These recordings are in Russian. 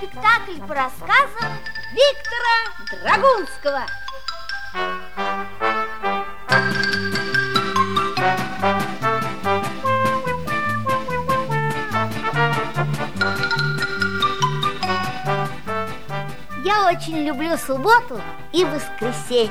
Спектакль по рассказам Виктора Драгунского. Я очень люблю субботу и воскресенье.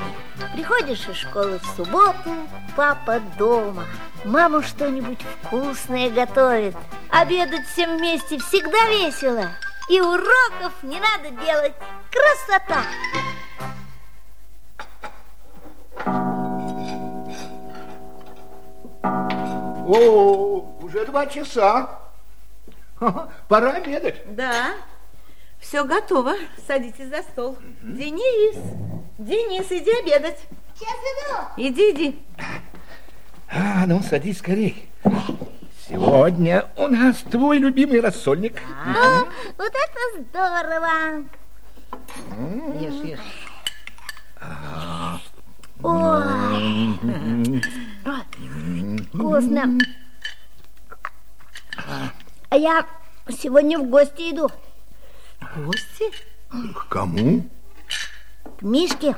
Приходишь из школы в субботу, папа дома. Мама что-нибудь вкусное готовит. Обедать всем вместе всегда весело. И уроков не надо делать. Красота! О, уже два часа. Пора обедать. Да, все готово. Садитесь за стол. Денис, Денис, иди обедать. Сейчас иду. Иди, иди. А, ну, садись скорей. Сегодня у нас твой любимый рассольник. О, вот это здорово. Ешь, ешь. Ой, вкусно. А я сегодня в гости иду Гости? К кому? к Мишке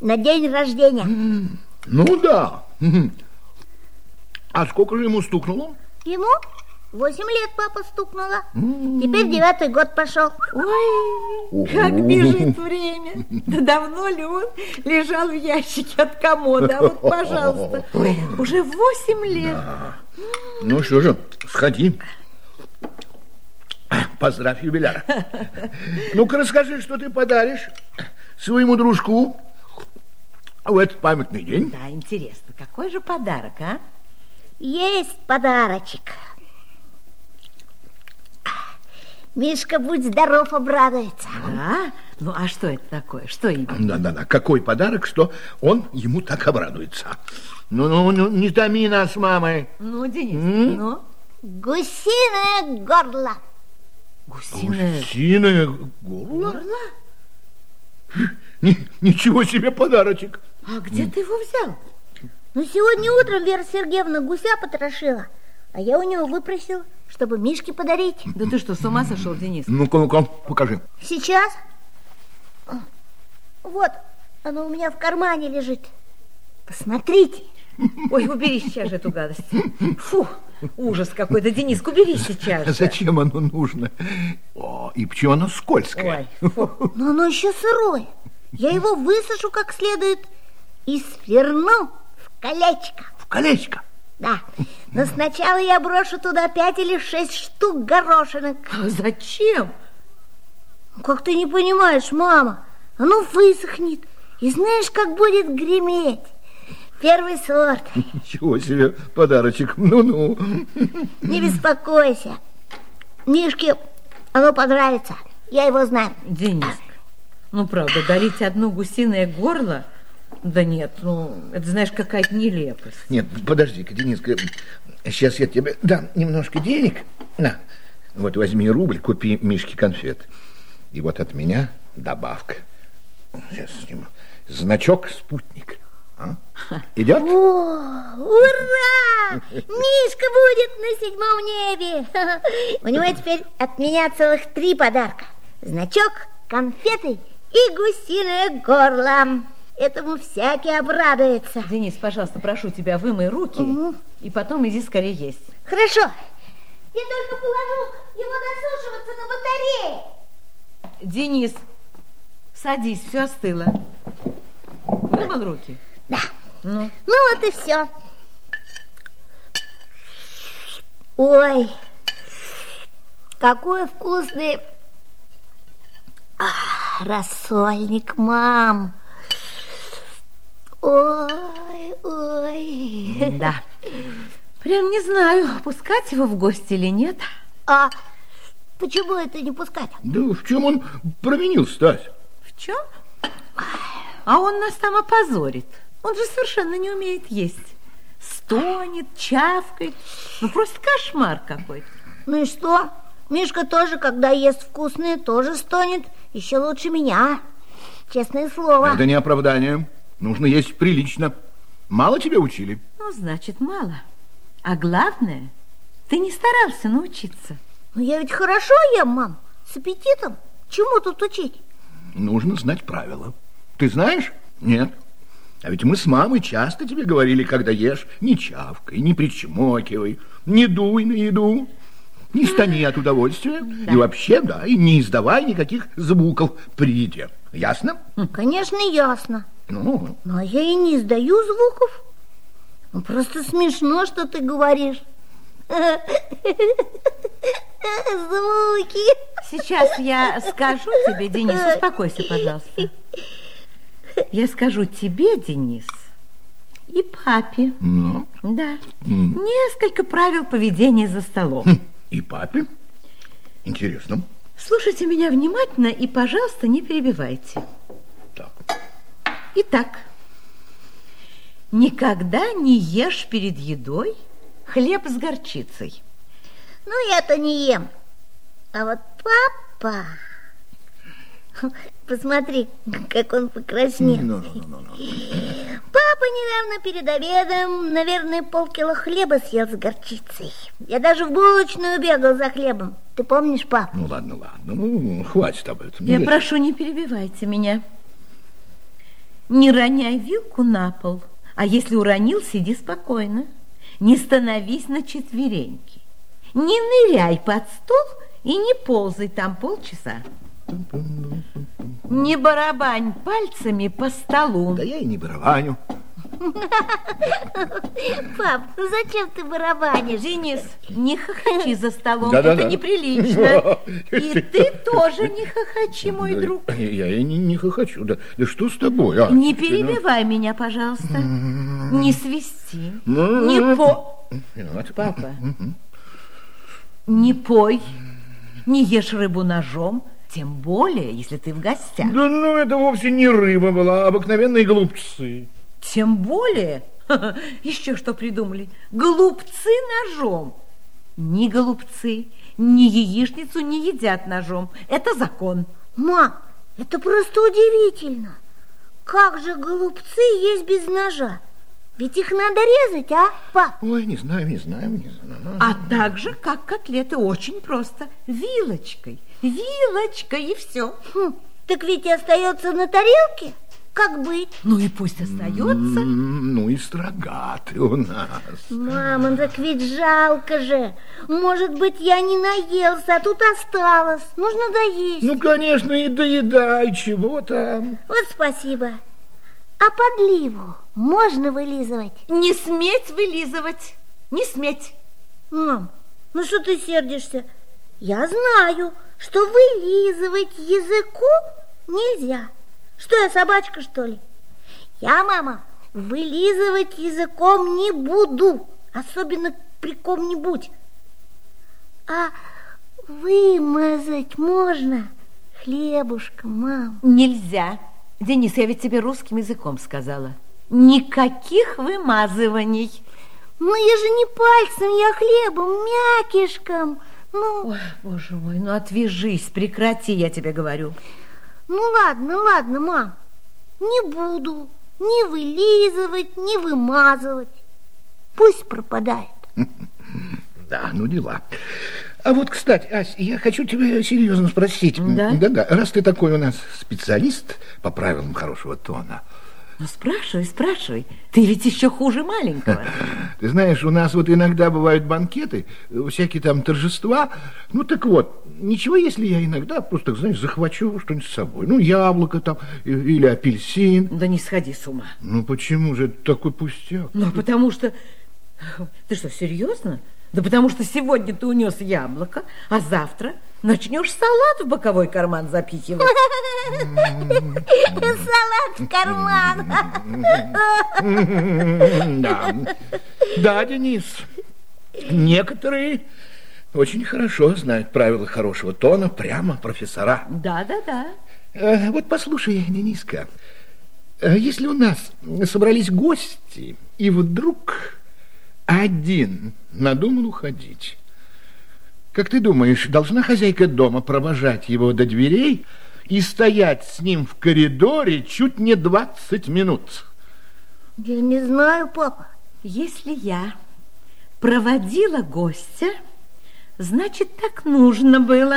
на день рождения. Ну да. А сколько же ему стукнуло? Ему восемь лет папа стукнула. Теперь девятый год пошел. Ой, как бежит время. Да давно ли он лежал в ящике от комода? А вот, пожалуйста, уже восемь лет. Ну что же, сходи. Поздравь юбиляра. Ну-ка расскажи, что ты подаришь своему дружку в этот памятный день. Да, интересно, какой же подарок, а? Есть подарочек. Мишка, будь здоров, обрадуется. А? Ну, а что это такое? Что именно? Да-да-да, какой подарок, что он ему так обрадуется. Ну-ну, ну, не томи нас с мамой. Ну, Денис, ну? Гусиное горло. Гусиное Гусиное горло? горло? Ни- ничего себе подарочек. А где ты его взял? Ну, сегодня утром Вера Сергеевна гуся потрошила, а я у него выпросил, чтобы Мишке подарить. Да ты что, с ума сошел, Денис? Ну-ка, ну-ка, покажи. Сейчас? Вот, оно у меня в кармане лежит. Посмотрите. Ой, убери сейчас же эту гадость. Фу, ужас какой-то. Денис, убери сейчас А же. зачем оно нужно? О, и почему оно скользкое? Ой, фу. Но оно еще сырое. Я его высушу как следует и сверну колечко. В колечко. Да, но сначала я брошу туда пять или шесть штук горошинок. А зачем? Как ты не понимаешь, мама? Оно высохнет. И знаешь, как будет греметь? Первый сорт. Ничего себе подарочек. Ну-ну. Не беспокойся. Мишке оно понравится. Я его знаю. Денис, ну правда, дарить одно гусиное горло? Да нет, ну, это знаешь, какая-то нелепость. Нет, подожди-ка, Дениска. Сейчас я тебе дам немножко денег. На, вот возьми рубль, купи Мишке конфет. И вот от меня добавка. Сейчас сниму. Значок «Спутник». А? Идет? О, ура! Мишка будет на седьмом небе. У него теперь от меня целых три подарка. Значок, конфеты и гусиное горло. Этому всякий обрадуется. Денис, пожалуйста, прошу тебя, вымой руки Мгм. и потом иди скорее есть. Хорошо. Я только положу его досушиваться на батарее. Денис, садись, все остыло. Вымыл руки? Да. Ну, Ну вот и все. Ой, какой вкусный а, рассольник, мам. Ой, ой. да. Прям не знаю, пускать его в гости или нет. А почему это не пускать? Да в чем он провинился, Стась? В чем? А он нас там опозорит. Он же совершенно не умеет есть. Стонет, чавкает. Ну, просто кошмар какой-то. Ну и что? Мишка тоже, когда ест вкусное, тоже стонет. Еще лучше меня. Честное слово. Это не оправдание. Нужно есть прилично. Мало тебя учили? Ну, значит, мало. А главное, ты не старался научиться. Но я ведь хорошо ем, мам, с аппетитом. Чему тут учить? Нужно знать правила. Ты знаешь? Нет. А ведь мы с мамой часто тебе говорили, когда ешь, не чавкай, не причмокивай, не дуй на еду, не стани от удовольствия. Да. И вообще, да, и не издавай никаких звуков при еде. Ясно? Конечно, ясно. Ну? Но я и не издаю звуков. Ну, просто смешно, что ты говоришь. Звуки. Сейчас я скажу тебе, Денис, успокойся, пожалуйста. Я скажу тебе, Денис, и папе. Ну? Да. Несколько правил поведения за столом. Хм, и папе? Интересно. Слушайте меня внимательно и, пожалуйста, не перебивайте. Так. Итак, никогда не ешь перед едой хлеб с горчицей. Ну, я-то не ем. А вот папа... Посмотри, как он покраснел. No, no, no. Папа недавно перед обедом, наверное, полкило хлеба съел с горчицей. Я даже в булочную бегал за хлебом. Ты помнишь, пап? Ну, ладно, ладно. Ну, хватит об этом. Я прошу, не перебивайте меня. Не роняй вилку на пол. А если уронил, сиди спокойно. Не становись на четвереньки. Не ныряй под стол и не ползай там полчаса. Не барабань пальцами по столу. Да я и не барабаню. Пап, ну зачем ты барабанишь? Денис, не хохочи за столом, да, это да, неприлично. И ты тоже не хохочи, мой друг. Я и не, не хохочу. Да, да что с тобой? А? Не перебивай меня, пожалуйста. Не свисти. Не по... Папа, не пой, не ешь рыбу ножом, тем более, если ты в гостях. Да ну, это вовсе не рыба была, а обыкновенные голубцы. Тем более, еще что придумали, голубцы ножом. Ни голубцы, ни яичницу не едят ножом. Это закон. Мам, это просто удивительно. Как же голубцы есть без ножа? Ведь их надо резать, а, пап? Ой, не знаю, не знаю, не знаю. А так же, как котлеты, очень просто. Вилочкой, вилочкой и все. Хм, так ведь и остается на тарелке. Как быть? Ну и пусть остается. Ну и строга ты у нас. Мама, так ведь жалко же. Может быть, я не наелся, а тут осталось. Нужно доесть. Ну, конечно, и доедай, чего там. Вот спасибо. А подливу можно вылизывать? Не сметь вылизывать, не сметь. Мам, ну что ты сердишься? Я знаю, что вылизывать языком нельзя. Что я, собачка, что ли? Я, мама, вылизывать языком не буду, особенно при ком-нибудь. А вымазать можно хлебушком, мам? Нельзя. Денис, я ведь тебе русским языком сказала. Никаких вымазываний. Ну, я же не пальцем, я хлебом, мякишком. Ну... Ой, боже мой, ну отвяжись, прекрати, я тебе говорю. Ну ладно, ладно, мам, не буду ни вылизывать, ни вымазывать. Пусть пропадает. Да, ну дела. А вот, кстати, Ась, я хочу тебя серьезно спросить. Да? Да-да, раз ты такой у нас специалист по правилам хорошего тона, ну, спрашивай, спрашивай. Ты ведь еще хуже маленького. Ты знаешь, у нас вот иногда бывают банкеты, всякие там торжества. Ну, так вот, ничего, если я иногда просто, знаешь, захвачу что-нибудь с собой. Ну, яблоко там или апельсин. Да не сходи с ума. Ну, почему же это такой пустяк? Ну, потому что... Ты что, серьезно? Да потому что сегодня ты унес яблоко, а завтра начнешь салат в боковой карман запихивать. Салат в карман. Да, да, Денис, некоторые очень хорошо знают правила хорошего тона, прямо профессора. Да, да, да. Э, вот послушай, Дениска, э, если у нас собрались гости, и вдруг один надумал уходить. Как ты думаешь, должна хозяйка дома провожать его до дверей и стоять с ним в коридоре чуть не 20 минут? Я не знаю, папа. Если я проводила гостя, Значит, так нужно было.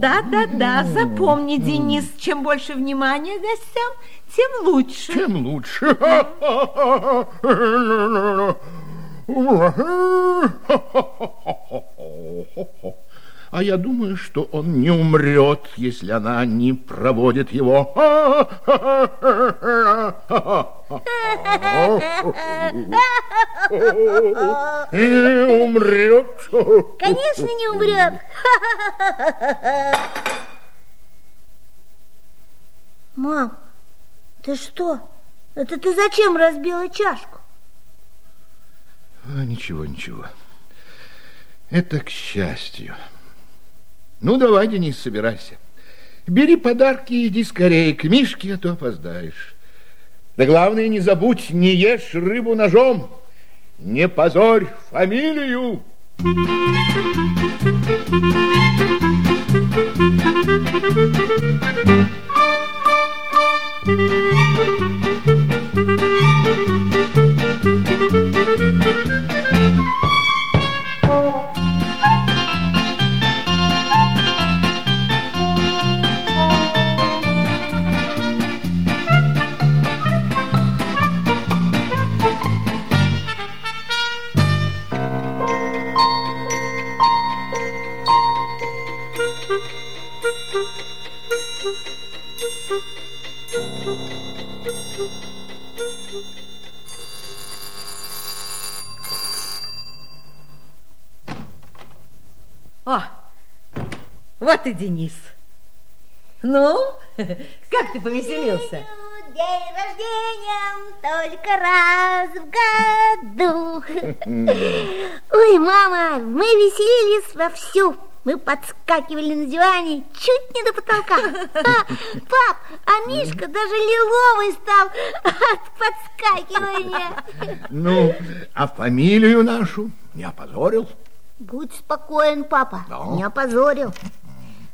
Да-да-да, запомни, Денис, чем больше внимания гостям, тем лучше. Тем лучше. А я думаю, что он не умрет, если она не проводит его. Не умрет. Конечно, не умрет. Мам, ты что? Это ты зачем разбила чашку? А, ничего, ничего. Это к счастью. Ну, давай, Денис, собирайся. Бери подарки и иди скорее к Мишке, а то опоздаешь. Да главное, не забудь, не ешь рыбу ножом. Не позорь фамилию. О, и Денис. Ну, как ты повеселился? День рождения только раз в году. Ой, мама, мы веселились вовсю. Мы подскакивали на диване чуть не до потолка. А, пап, а Мишка даже лиловый стал от подскакивания. Ну, а фамилию нашу не опозорил? Будь спокоен, папа, Да. не опозорил.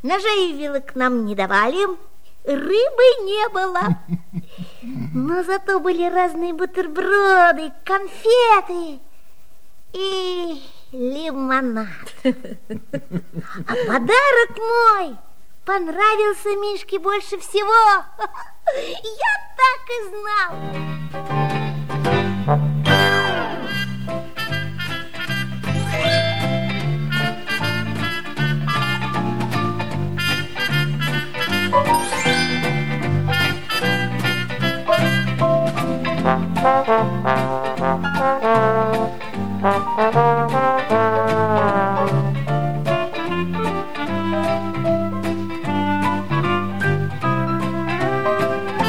Ножей и вилок нам не давали, рыбы не было. Но зато были разные бутерброды, конфеты и лимонад. А подарок мой понравился Мишке больше всего. Я так и знал.